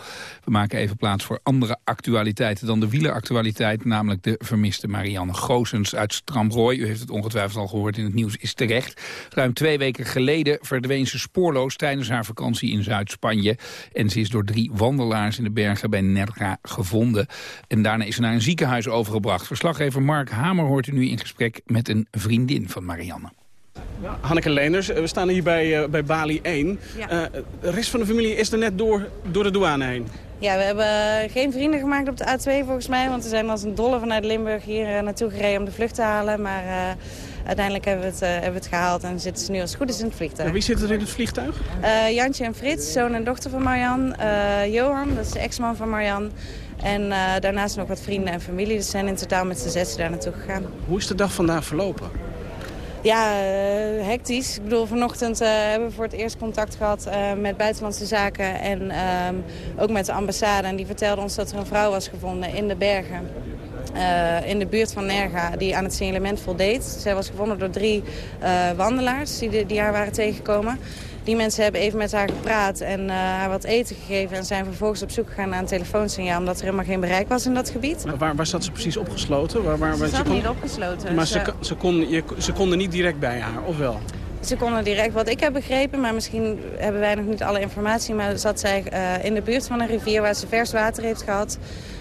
We maken even plaats voor andere actualiteiten dan de wieleractualiteit. Namelijk de vermiste Marianne Goosens uit Stramrooi. U heeft het ongetwijfeld al gehoord in het nieuws, is terecht. Ruim twee weken geleden verdween ze spoorloos tijdens haar vakantie in Zuid-Spanje. En ze is door drie wandelaars in de bergen bij Nerga gevonden. En daarna is ze naar een ziekenhuis overgebracht. Verslaggever Mark Hamer hoort u nu in gesprek met een vriendin van Marianne. Ja, Hanneke Leenders, we staan hier bij, uh, bij Bali 1. Ja. Uh, de rest van de familie is er net door, door de douane heen. Ja, we hebben geen vrienden gemaakt op de A2 volgens mij. Want we zijn als een dolle vanuit Limburg hier uh, naartoe gereden om de vlucht te halen. Maar uiteindelijk hebben we, het, hebben we het gehaald en zitten ze nu als het goed is in het vliegtuig. En wie zit er in het vliegtuig? Jantje en Frits, zoon en dochter van Marjan. Johan, dat is de ex-man van Marjan. En daarnaast nog wat vrienden en familie. Dus zijn in totaal met z'n zessen daar naartoe gegaan. Hoe is de dag vandaag verlopen? Ja, uh, hectisch. Ik bedoel, vanochtend uh, hebben we voor het eerst contact gehad met Buitenlandse Zaken. En um, ook met de ambassade. En die vertelde ons dat er een vrouw was gevonden in de bergen. in de buurt van Nerga, die aan het signalement voldeed. Zij was gevonden door drie wandelaars die, de, die haar waren tegengekomen. Die mensen hebben even met haar gepraat en uh, haar wat eten gegeven... en zijn vervolgens op zoek gegaan naar een telefoonsignaal... omdat er helemaal geen bereik was in dat gebied. Maar waar, waar zat ze precies opgesloten? Waar, waar, ze zat kon... niet opgesloten. Maar ze, ze, kon, je, ze konden niet direct bij haar, of wel? Ze konden direct, wat ik heb begrepen, maar misschien hebben wij nog niet alle informatie... maar zat zij uh, in de buurt van een rivier waar ze vers water heeft gehad...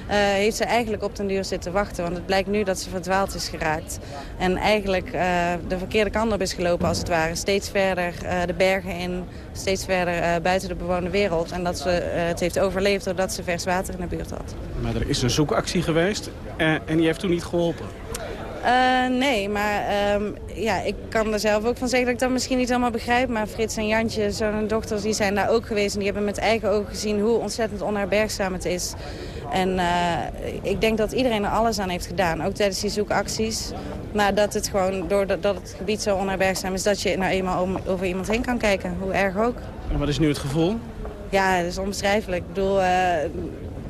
Uh, heeft ze eigenlijk op den duur zitten wachten. Want het blijkt nu dat ze verdwaald is geraakt. En eigenlijk uh, de verkeerde kant op is gelopen als het ware. Steeds verder uh, de bergen in, steeds verder buiten de bewoonde wereld. En dat ze het heeft overleefd doordat ze vers water in de buurt had. Maar er is een zoekactie geweest en die heeft toen niet geholpen? Uh, nee, maar um, ja, ik kan er zelf ook van zeggen dat ik dat misschien niet allemaal begrijp. Maar Frits en Jantje, zoon en dochters, die zijn daar ook geweest. En die hebben met eigen ogen gezien hoe ontzettend onherbergzaam het is. En uh, ik denk dat iedereen er alles aan heeft gedaan, ook tijdens die zoekacties. Maar dat het gewoon, doordat dat het gebied zo onherbergzaam is, dat je nou eenmaal om, over iemand heen kan kijken. Hoe erg ook. En wat is nu het gevoel? Ja, dat is onbeschrijfelijk. Ik bedoel, uh,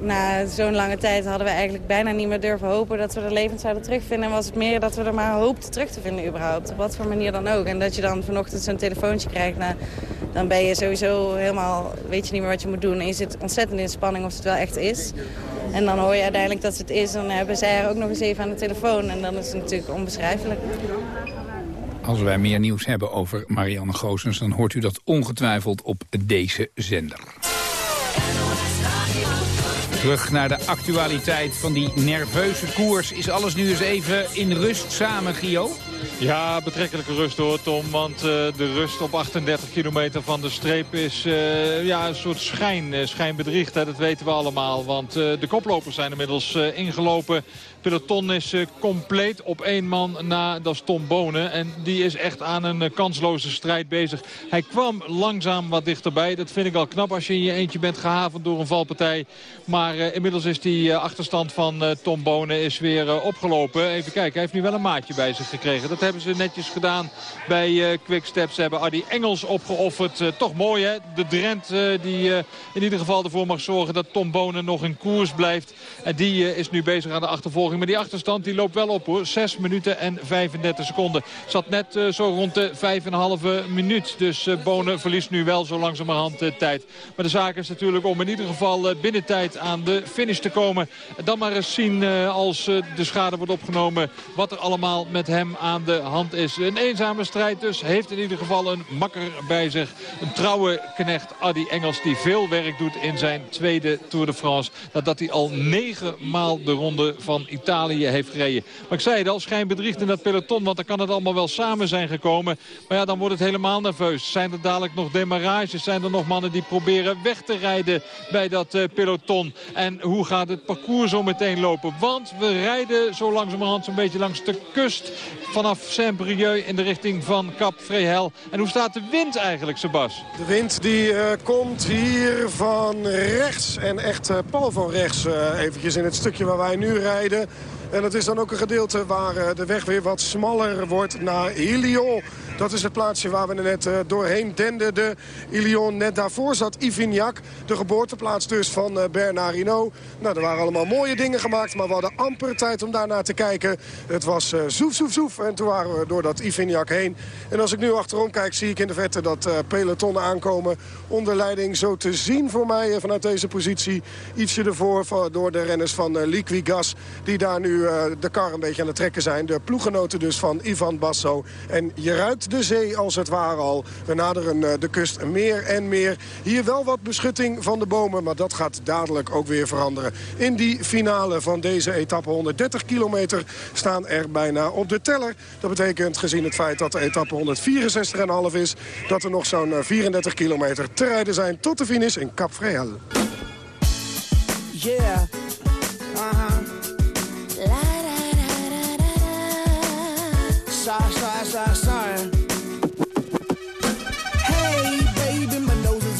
na zo'n lange tijd hadden we eigenlijk bijna niet meer durven hopen dat we er levend zouden terugvinden. En was het meer dat we er maar hoopten terug te vinden überhaupt. Op wat voor manier dan ook. En dat je dan vanochtend zo'n telefoontje krijgt, nou, dan ben je sowieso helemaal, weet je niet meer wat je moet doen. En je zit ontzettend in spanning of het wel echt is. En dan hoor je uiteindelijk dat het is. Dan hebben zij er ook nog eens even aan de telefoon. En dan is het natuurlijk onbeschrijfelijk. Als wij meer nieuws hebben over Marianne Goosens... dan hoort u dat ongetwijfeld op deze zender. Terug naar de actualiteit van die nerveuze koers. Is alles nu eens even in rust samen, Gio? Ja, betrekkelijke rust hoor Tom. Want uh, de rust op 38 kilometer van de streep is uh, ja, een soort schijn, uh, schijnbedriegt. Dat weten we allemaal. Want de koplopers zijn inmiddels ingelopen. Peloton is compleet op één man na, dat is Tom Bonen. En die is echt aan een kansloze strijd bezig. Hij kwam langzaam wat dichterbij. Dat vind ik al knap als je in je eentje bent gehavend door een valpartij. Maar inmiddels is die achterstand van Tom Bonen is weer opgelopen. Even kijken, hij heeft nu wel een maatje bij zich gekregen. Hebben ze netjes gedaan bij uh, Quickstep. Ze hebben Adi Engels opgeofferd. Uh, toch mooi hè, de Drent uh, die in ieder geval ervoor mag zorgen dat Tom Bonen nog in koers blijft. En die is nu bezig aan de achtervolging. Maar die achterstand die loopt wel op hoor. 6 minuten en 35 seconden. Zat net zo rond de 5,5 minuut. Dus Bonen verliest nu wel zo langzamerhand tijd. Maar de zaak is natuurlijk om in ieder geval binnen tijd aan de finish te komen. En dan maar eens zien als de schade wordt opgenomen wat er allemaal met hem aan de hand is. Een eenzame strijd dus. Heeft in ieder geval een makker bij zich. Een trouwe knecht Adi Engels die veel werk doet in zijn tweede Tour de France. Nadat hij al negen maal de ronde van Italië heeft gereden. Maar ik zei het al, schijnbedriegt in dat peloton. Want dan kan het allemaal wel samen zijn gekomen. Maar ja, dan wordt het helemaal nerveus. Zijn er dadelijk nog demarages? Zijn er nog mannen die proberen weg te rijden bij dat uh, peloton? En hoe gaat het parcours zo meteen lopen? Want we rijden zo langzamerhand zo'n beetje langs de kust vanaf Saint-Brieuc in de richting van Cap Vrehel. En hoe staat de wind eigenlijk, Sebas? De wind die uh, komt hier van rechts en echt uh, pal van rechts. Uh, eventjes in het stukje waar wij nu rijden. En het is dan ook een gedeelte waar de weg weer wat smaller wordt naar Helion. Dat is het plaatsje waar we net uh, doorheen denden. De Ilion net daarvoor zat Ivignac. De geboorteplaats dus van uh, Bernard Hinault. Nou, er waren allemaal mooie dingen gemaakt. Maar we hadden amper tijd om daarna te kijken. Het was uh, zoef, zoef, zoef. En toen waren we door dat Ivignac heen. En als ik nu achterom kijk, zie ik in de vette dat pelotonnen aankomen. Onder leiding zo te zien voor mij vanuit deze positie. Ietsje ervoor door de renners van Liquigas. Die daar nu de kar een beetje aan het trekken zijn. De ploegenoten dus van Ivan Basso. En je de zee als het ware al. We naderen uh, de kust meer en meer. Hier wel wat beschutting van de bomen, maar dat gaat dadelijk ook weer veranderen. In die finale van deze etappe 130 kilometer staan er bijna op de teller. Dat betekent, gezien het feit dat de etappe 164,5 is... dat er nog zo'n 34 kilometer te rijden zijn tot de finish in Cap Freel. Yeah. Uh-huh. Sorry, sorry, sorry. Hey,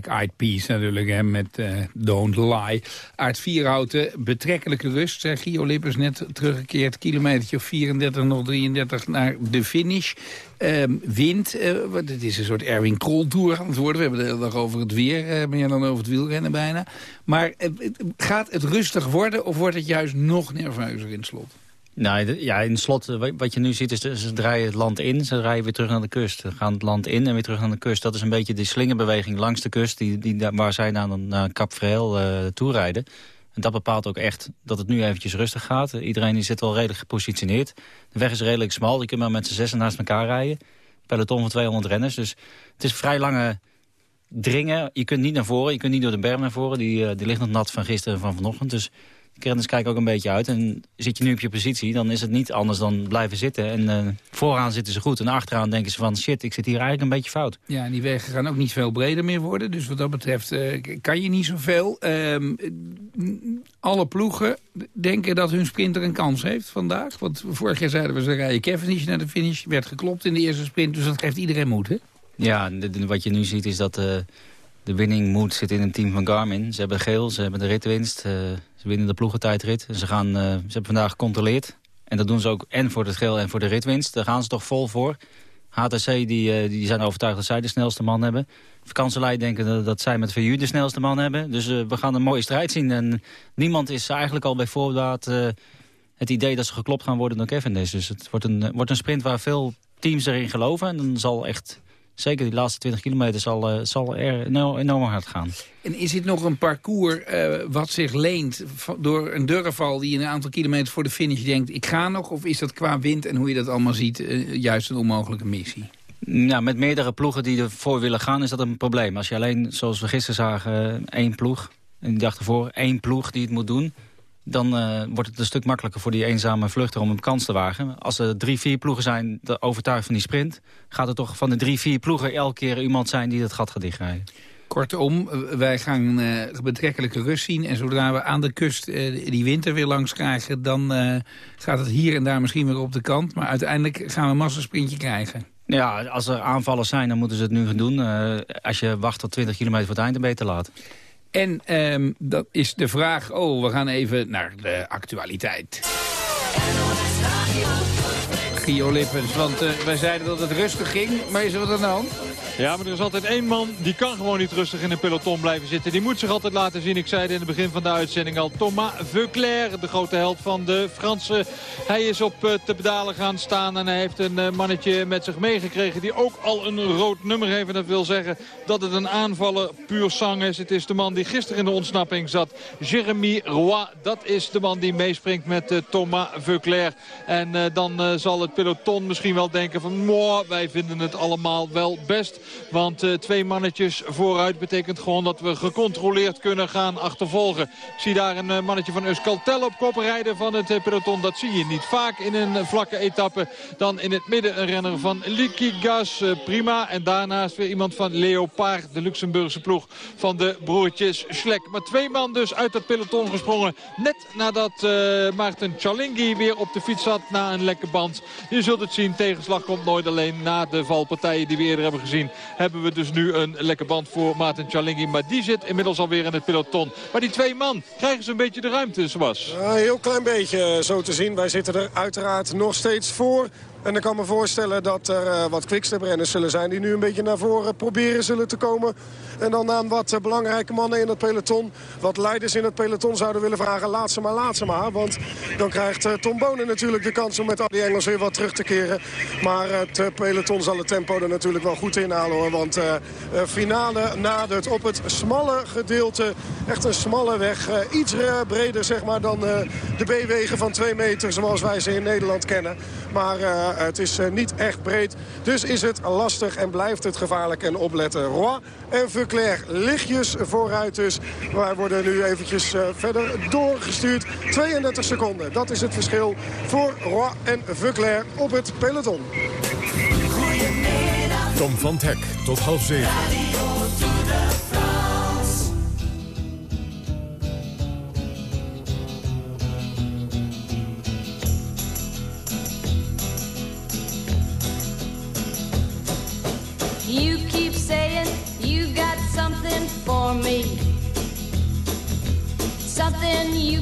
Black Eyed natuurlijk, hè, met eh, Don't Lie. Aard Vierhouten, betrekkelijke rust. Zei Gio Lippers net teruggekeerd. Kilometertje of 34, nog 33 naar de finish. Ehm, wind, wat- het is een soort Erwin Krol Tour aan het worden. We hebben de hele dag over het weer, eh, meer dan over het wielrennen bijna. Maar gaat het rustig worden of wordt het juist nog nerveuzer in slot? Nou, ja, in slot, eh, wa- wat je nu ziet, is ze draaien het land in. Ze rijden weer terug naar de kust. Ze gaan het land in en weer terug naar de kust. Dat is een beetje de slingerbeweging langs de kust... Die, die, waar zij naar, naar Cap Vreel uh, toe rijden. En dat bepaalt ook echt dat het nu eventjes rustig gaat. Iedereen die zit wel redelijk gepositioneerd. De weg is redelijk smal. Je kunt maar met z'n zessen naast elkaar rijden. Peloton van 200 renners. Dus het is vrij lange dringen. Je kunt niet naar voren. Je kunt niet door de berm naar voren. Die, eh, die ligt nog nat van gisteren en van vanochtend. Dus renners kijken ook een beetje uit. En zit je nu op je positie, dan is het niet anders dan blijven zitten. En eh, vooraan zitten ze goed. En achteraan denken ze van, shit, ik zit hier eigenlijk een beetje fout. Ja, en die wegen gaan ook niet veel breder meer worden. Dus wat dat betreft eh, kan je niet zoveel. Ehm, alle ploegen denken dat hun sprinter een kans heeft vandaag. Want vorig jaar zeiden we, ze rijden Cavendish naar de finish. Werd geklopt in de eerste sprint, dus dat geeft iedereen moed, hè? Ja, wat je nu ziet is dat eh, de winning mood zit in een team van Garmin. Ze hebben geel, ze hebben de ritwinst, eh, ze winnen de ploegentijdrit. En ze, gaan, eh, ze hebben vandaag gecontroleerd. En dat doen ze ook en voor het geel en voor de ritwinst. Daar gaan ze toch vol voor. HTC die, eh, die zijn overtuigd dat zij de snelste man hebben. Vakantielei denken dat, zij met VU de snelste man hebben. Dus we gaan een mooie strijd zien. En niemand is eigenlijk al bij voorbaat het idee dat ze geklopt gaan worden door Cavendish. Dus het wordt een, wordt een sprint waar veel teams erin geloven. En dan zal echt, zeker die laatste 20 kilometer, zal, eh, zal er enorm, enorm hard gaan. En is dit nog een parcours eh, wat zich leent door een durfval... die een aantal kilometer voor de finish denkt, ik ga nog? Of is dat qua wind en hoe je dat allemaal ziet eh, juist een onmogelijke missie? Ja, met meerdere ploegen die ervoor willen gaan is dat een probleem. Als je alleen, zoals we gisteren zagen, één ploeg... en die dag ervoor één ploeg die het moet doen... dan eh, wordt het een stuk makkelijker voor die eenzame vluchter om een kans te wagen. Als er drie, vier ploegen zijn overtuigd van die sprint... gaat er toch van de drie, vier ploegen elke keer iemand zijn die dat gat gaat dichtrijden. Kortom, wij gaan eh, betrekkelijke rust zien. En zodra we aan de kust eh, die winter weer langs krijgen... dan gaat het hier en daar misschien weer op de kant. Maar uiteindelijk gaan we een massasprintje krijgen. Ja, als er aanvallers zijn, dan moeten ze het nu gaan doen. Als je wacht tot 20 kilometer voor het eind, dan te laat. En ehm, dat is de vraag... Oh, we gaan even naar de actualiteit. Gio Lippens, want eh, wij zeiden dat het rustig ging. Maar is er wat aan de? Ja, maar er is altijd één man die kan gewoon niet rustig in een peloton blijven zitten. Die moet zich altijd laten zien. Ik zei het in het begin van de uitzending al. Thomas Veuclair, de grote held van de Fransen. Hij is op eh, te pedalen gaan staan en hij heeft een eh, mannetje met zich meegekregen... die ook al een rood nummer heeft. En dat wil zeggen dat het een aanvaller puur sang is. Het is de man die gisteren in de ontsnapping zat. Jeremy Roy, dat is de man die meespringt met eh, Thomas Veuclair. En dan zal het peloton misschien wel denken van... "Mwah, wij vinden het allemaal wel best. Want eh, twee mannetjes vooruit betekent gewoon dat we gecontroleerd kunnen gaan achtervolgen. Ik zie daar een eh, mannetje van Euskaltel op kop rijden van het eh, peloton. Dat zie je niet vaak in een vlakke etappe. Dan in het midden een renner van Liquigas, eh, prima. En daarnaast weer iemand van Leopard, de Luxemburgse ploeg van de broertjes Schlek. Maar twee man dus uit dat peloton gesprongen. Net nadat Maarten Chalingi weer op de fiets zat na een lekke band. Je zult het zien, tegenslag komt nooit alleen na de valpartijen die we eerder hebben gezien. Hebben we dus nu een lekke band voor Maarten Chalingi. Maar die zit inmiddels alweer in het peloton. Maar die twee man, krijgen ze een beetje de ruimte, zoals. Een heel klein beetje eh, zo te zien. Wij zitten er uiteraard nog steeds voor. En ik kan me voorstellen dat er eh, wat quickstep-renners zullen zijn... die nu een beetje naar voren proberen zullen te komen. En dan aan wat eh, belangrijke mannen in het peloton... wat leiders in het peloton zouden willen vragen... laat ze maar, laat ze maar. Want dan krijgt eh, Tom Bonen natuurlijk de kans om met al die Engels weer wat terug te keren. Maar het peloton zal het tempo er natuurlijk wel goed inhalen hoor. Want finale nadert op het smalle gedeelte. Echt een smalle weg. iets breder zeg maar dan de B-wegen van 2 meter zoals wij ze in Nederland kennen. Maar eh, het is eh, niet echt breed. Dus is het lastig en blijft het gevaarlijk en opletten. Roy en Verclair lichtjes vooruit dus. Wij worden nu eventjes eh, verder doorgestuurd. 32 seconden, dat is het verschil voor Roy en Verclair op het peloton. Tom van Hek tot half zeven.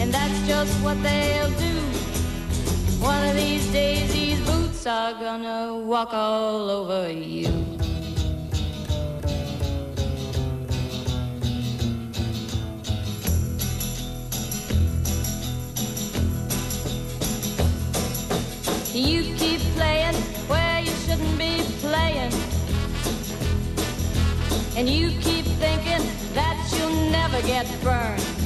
and that's just what they'll do. One of these days, these boots are gonna walk all over you. You keep playing where you shouldn't be playing. And you keep thinking that you'll never get burned.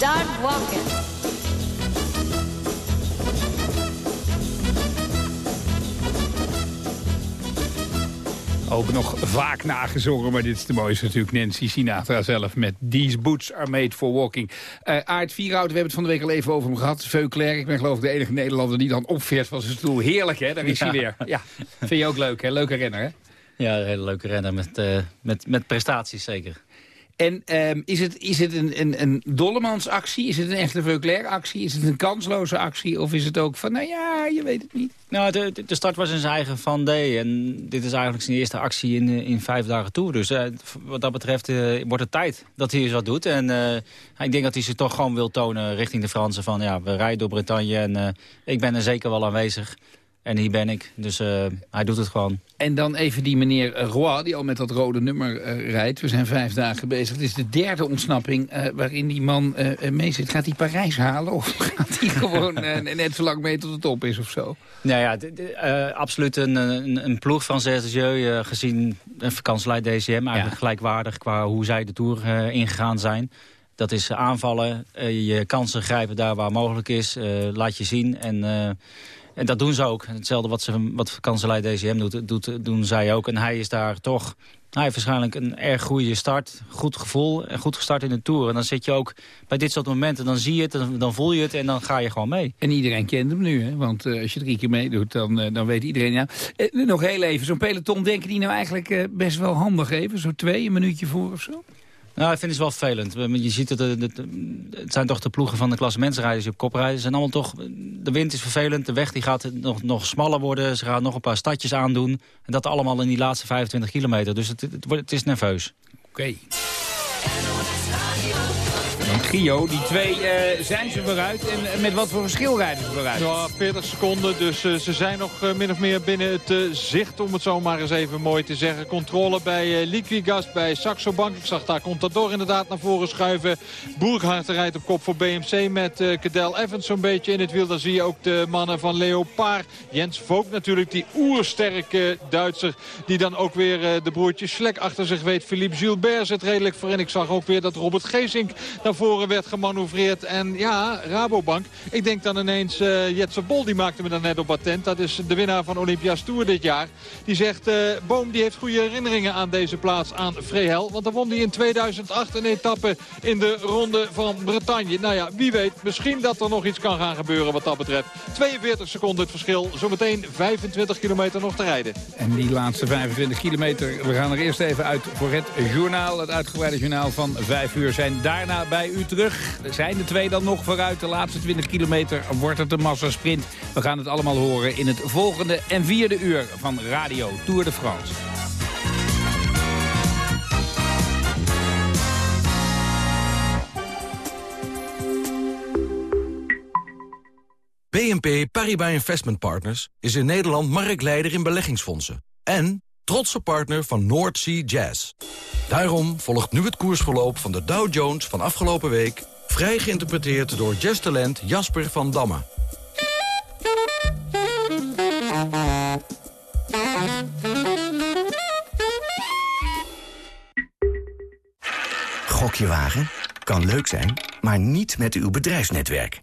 Start walking. Ook nog vaak nagezongen, maar dit is de mooiste natuurlijk. Nancy Sinatra zelf met These Boots Are Made For Walking. Uh, Aard Vierhout, we hebben het van de week al even over hem gehad. Veuclair, ik ben geloof ik de enige Nederlander die dan opveert van zijn stoel. Heerlijk hè, daar is hij weer. Ja, vind je ook leuk hè, leuke renner hè? Ja, een hele leuke renner met, uh, met, met prestaties zeker. En um, is het, is het een, een, een Dollemansactie? Is het een echte Veuclair-actie? Is het een kansloze actie? Of is het ook van, nou ja, je weet het niet? Nou, de, de start was in zijn eigen van D. En dit is eigenlijk zijn eerste actie in, in vijf dagen toe. Dus uh, wat dat betreft uh, wordt het tijd dat hij eens wat doet. En ik denk dat hij zich toch gewoon wil tonen richting de Fransen. Van ja, we rijden door Bretagne en ik ben er zeker wel aanwezig. En hier ben ik, dus uh, hij doet het gewoon. En dan even die meneer Roy, die al met dat rode nummer uh, rijdt. We zijn vijf dagen bezig. Het is de derde ontsnapping uh, waarin die man mee zit. Gaat hij Parijs halen of gaat hij gewoon net zo lang mee tot de top is of zo? Nou ja, absoluut een, een, een, ploeg van Sergio gezien een vakantieleid DCM. Eigenlijk ja. gelijkwaardig qua hoe zij de Tour ingegaan zijn. Dat is aanvallen, je kansen grijpen daar waar mogelijk is. laat je zien en... En dat doen ze ook. Hetzelfde wat, ze, wat kanselij DCM doet, doet, doen zij ook. En hij is daar toch... Hij heeft waarschijnlijk een erg goede start, goed gevoel en goed gestart in de Tour. En dan zit je ook bij dit soort momenten, dan zie je het, dan, dan voel je het en dan ga je gewoon mee. En iedereen kent hem nu, hè? want uh, als je drie keer meedoet, dan, uh, dan weet iedereen... Ja. Uh, nog heel even, zo'n peloton, denken die nou eigenlijk best wel handig even? Zo twee, een minuutje voor of zo? Nou, ik vind het wel vervelend. Je ziet het, het, het zijn toch de ploegen van de klassementsrijders die op kop allemaal toch, de wind is vervelend, de weg die gaat nog, nog smaller worden. Ze gaan nog een paar stadjes aandoen. En dat allemaal in die laatste 25 kilometer. Dus het, het, het is nerveus. Oké. Trio, die twee uh, zijn ze vooruit. En met wat voor verschil rijden ze vooruit? Ja, 40 seconden, dus uh, ze zijn nog uh, min of meer binnen het zicht, om het zo maar eens even mooi te zeggen. Controle bij Liquigas, bij Saxo Bank. Ik zag daar Contador inderdaad naar voren schuiven. Boerkhart rijdt op kop voor BMC met Cadel Evans zo'n beetje in het wiel. Dan zie je ook de mannen van Leopard. Jens Vogt natuurlijk, die oersterke Duitser. Die dan ook weer de broertjes Slek achter zich weet. Philippe Gilbert zit redelijk voor. En ik zag ook weer dat Robert Geesink naar voren werd gemanoeuvreerd. En ja, Rabobank. Ik denk dan ineens, uh, Bol die maakte me dan net op attent. Dat is de winnaar van Olympia's Tour dit jaar. Die zegt, uh, Boom die heeft goede herinneringen aan deze plaats, aan Vrehel. Want dan won hij in 2008 een etappe in de ronde van Bretagne. Nou ja, wie weet, misschien dat er nog iets kan gaan gebeuren wat dat betreft. 42 seconden het verschil, zometeen 25 kilometer nog te rijden. En die laatste 25 kilometer, we gaan er eerst even uit voor het journaal. Het uitgebreide journaal van 5 uur zijn daarna bij u terug. Zijn de twee dan nog vooruit? De laatste 20 kilometer wordt het een massasprint. We gaan het allemaal horen in het volgende en vierde uur van Radio Tour de France. BNP Paribas Investment Partners is in Nederland marktleider in beleggingsfondsen. En trotse partner van North Sea Jazz. Daarom volgt nu het koersverloop van de Dow Jones van afgelopen week... vrij geïnterpreteerd door jazztalent Jasper van Damme. Gokje wagen? Kan leuk zijn, maar niet met uw bedrijfsnetwerk.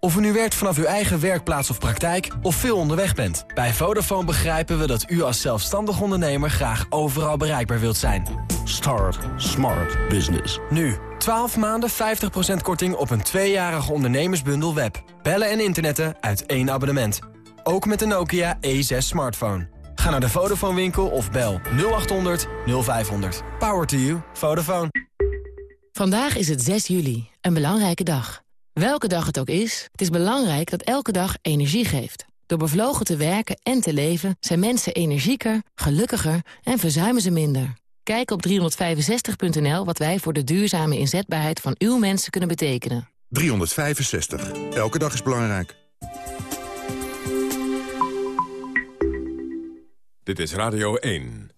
Of u nu werkt vanaf uw eigen werkplaats of praktijk of veel onderweg bent. Bij Vodafone begrijpen we dat u als zelfstandig ondernemer graag overal bereikbaar wilt zijn. Start Smart Business. Nu, 12 maanden 50% korting op een tweejarige ondernemersbundel web. Bellen en internetten uit één abonnement. Ook met de Nokia E6 smartphone. Ga naar de Vodafone winkel of bel 0800 0500. Power to you. Vodafone. Vandaag is het 6 juli, een belangrijke dag. Welke dag het ook is, het is belangrijk dat elke dag energie geeft. Door bevlogen te werken en te leven zijn mensen energieker, gelukkiger en verzuimen ze minder. Kijk op 365.nl wat wij voor de duurzame inzetbaarheid van uw mensen kunnen betekenen. 365. Elke dag is belangrijk. Dit is Radio 1.